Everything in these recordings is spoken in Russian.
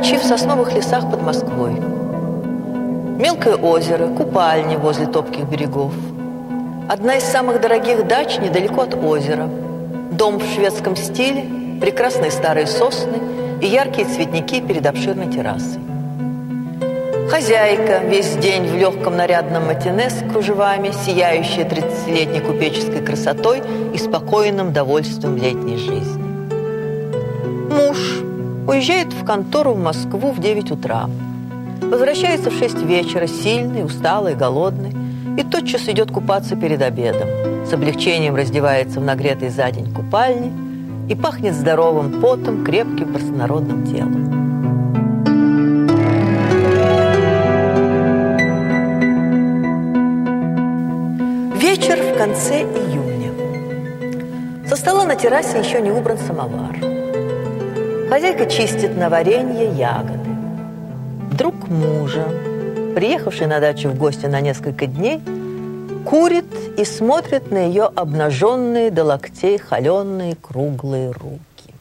дачи в сосновых лесах под Москвой. Мелкое озеро, купальни возле топких берегов. Одна из самых дорогих дач недалеко от озера. Дом в шведском стиле, прекрасные старые сосны и яркие цветники перед обширной террасой. Хозяйка весь день в легком нарядном матине с кружевами, сияющая 30-летней купеческой красотой и спокойным довольством летней жизни. Муж уезжает в контору в Москву в 9 утра. Возвращается в 6 вечера, сильный, усталый, голодный, и тотчас идет купаться перед обедом. С облегчением раздевается в нагретой за день купальне и пахнет здоровым потом, крепким простонародным телом. Вечер в конце июня. Со стола на террасе еще не убран самовар. Хозяйка чистит на варенье ягоды. Друг мужа, приехавший на дачу в гости на несколько дней, курит и смотрит на ее обнаженные до локтей холеные круглые руки.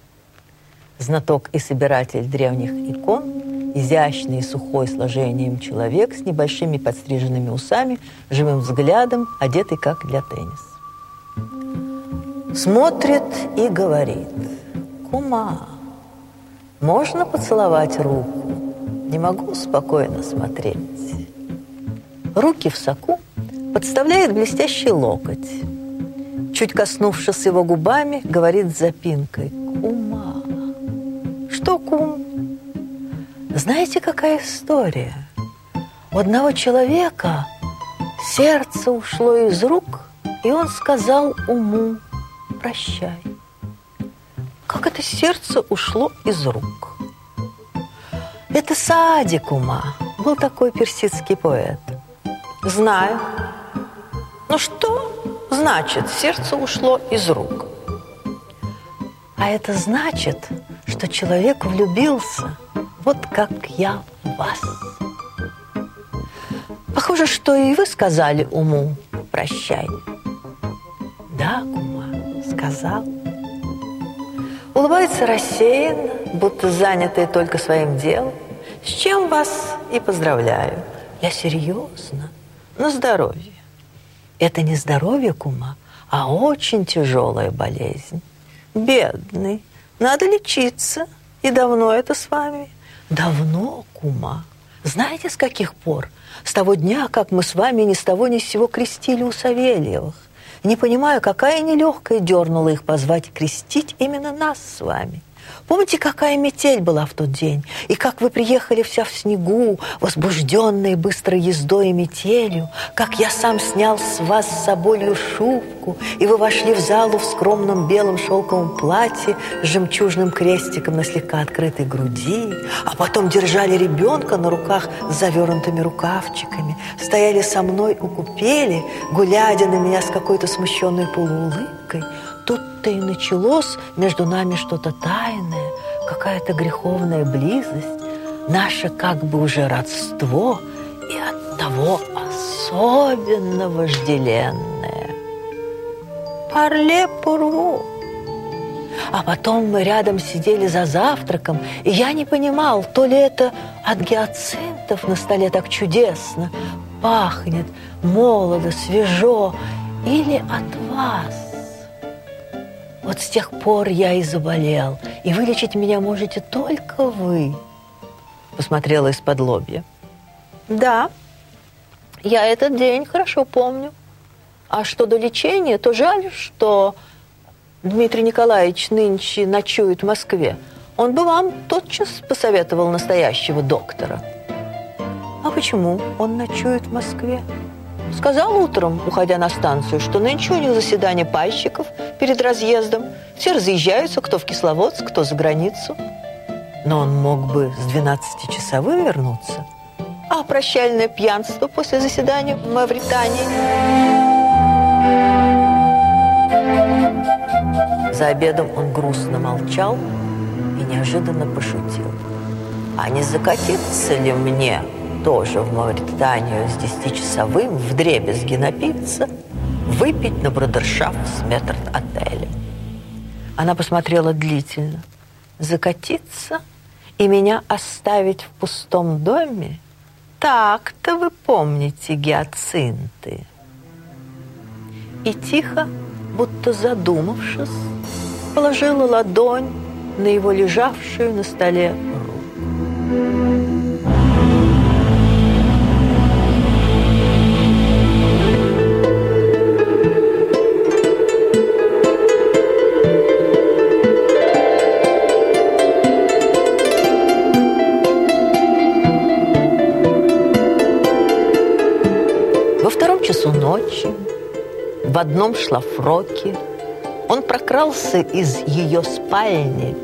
Знаток и собиратель древних икон – изящный и сухой сложением человек с небольшими подстриженными усами, живым взглядом, одетый как для тенниса. Смотрит и говорит, «Кума, можно поцеловать руку? Не могу спокойно смотреть». Руки в соку подставляет блестящий локоть. Чуть коснувшись его губами, говорит с запинкой, «Кума». «Что, кум?» Знаете, какая история? У одного человека сердце ушло из рук, и он сказал уму «прощай». Как это сердце ушло из рук? Это Саадик ума, был такой персидский поэт. Знаю. Но что значит сердце ушло из рук? А это значит, что человек влюбился – вот как я в вас. Похоже, что и вы сказали уму «прощай». Да, кума, сказал. Улыбается рассеянно, будто занятый только своим делом. С чем вас и поздравляю. Я серьезно, на здоровье. Это не здоровье, кума, а очень тяжелая болезнь. Бедный, надо лечиться. И давно это с вами? Давно, кума. Знаете, с каких пор? С того дня, как мы с вами ни с того ни с сего крестили у Савельевых. Не понимаю, какая нелегкая дернула их позвать крестить именно нас с вами. Помните, какая метель была в тот день? И как вы приехали вся в снегу, возбужденные быстрой ездой и метелью? Как я сам снял с вас с собою шубку, и вы вошли в залу в скромном белом шелковом платье с жемчужным крестиком на слегка открытой груди, а потом держали ребенка на руках с завернутыми рукавчиками, стояли со мной у купели, глядя на меня с какой-то смущенной полуулыбкой – Тут-то и началось между нами что-то тайное, какая-то греховная близость, наше как бы уже родство и от того особенно вожделенное. Парле пуру. А потом мы рядом сидели за завтраком, и я не понимал, то ли это от гиацинтов на столе так чудесно пахнет, молодо, свежо, или от вас. Вот с тех пор я и заболел, и вылечить меня можете только вы. Посмотрела из-под лобья. Да, я этот день хорошо помню. А что до лечения, то жаль, что Дмитрий Николаевич нынче ночует в Москве. Он бы вам тотчас посоветовал настоящего доктора. А почему он ночует в Москве? Сказал утром, уходя на станцию, что нынче у них заседание пайщиков перед разъездом. Все разъезжаются, кто в Кисловодск, кто за границу. Но он мог бы с 12-часовым вернуться. А прощальное пьянство после заседания в Мавритании? За обедом он грустно молчал и неожиданно пошутил. А не закатиться ли мне тоже в Мавританию с десятичасовым в дребезги напиться, выпить на брудершафт с метрд-отелем. Она посмотрела длительно. Закатиться и меня оставить в пустом доме? Так-то вы помните гиацинты. И тихо, будто задумавшись, положила ладонь на его лежавшую на столе руку. Ночи, в одном шлафроке, он прокрался из ее спальни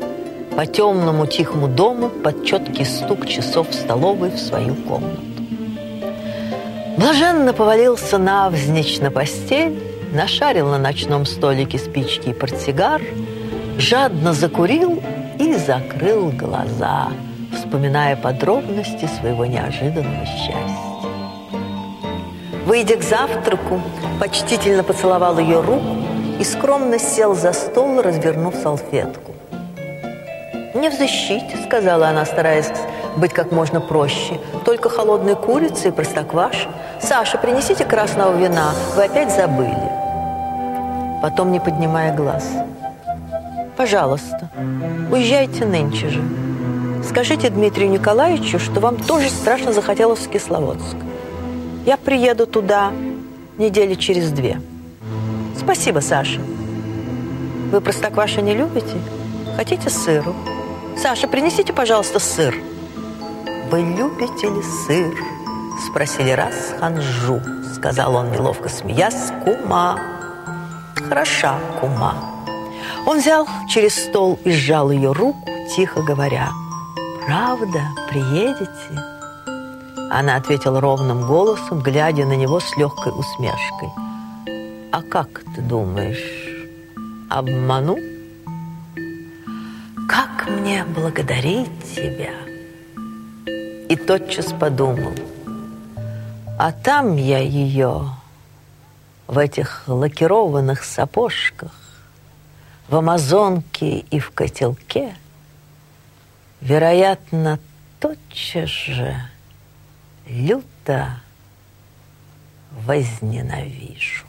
по темному тихому дому под четкий стук часов в столовой в свою комнату. Блаженно повалился навзничь на постель, нашарил на ночном столике спички и портсигар, жадно закурил и закрыл глаза, вспоминая подробности своего неожиданного счастья. Выйдя к завтраку, почтительно поцеловал ее руку и скромно сел за стол, развернув салфетку. «Не в защите», — сказала она, стараясь быть как можно проще. «Только холодные курицы и простокваш. Саша, принесите красного вина, вы опять забыли». Потом, не поднимая глаз. «Пожалуйста, уезжайте нынче же. Скажите Дмитрию Николаевичу, что вам тоже страшно захотелось в Кисловодск. Я приеду туда недели через две. Спасибо, Саша. Вы простокваша не любите? Хотите сыру? Саша, принесите, пожалуйста, сыр. Вы любите ли сыр? Спросили раз ханжу, сказал он, неловко смеясь, кума. Хороша, кума. Он взял через стол и сжал ее руку, тихо говоря, «Правда, приедете?» Она ответила ровным голосом, глядя на него с легкой усмешкой. «А как ты думаешь, обману?» «Как мне благодарить тебя?» И тотчас подумал, а там я ее в этих лакированных сапожках, в амазонке и в котелке, вероятно, тотчас же люто возненавижу.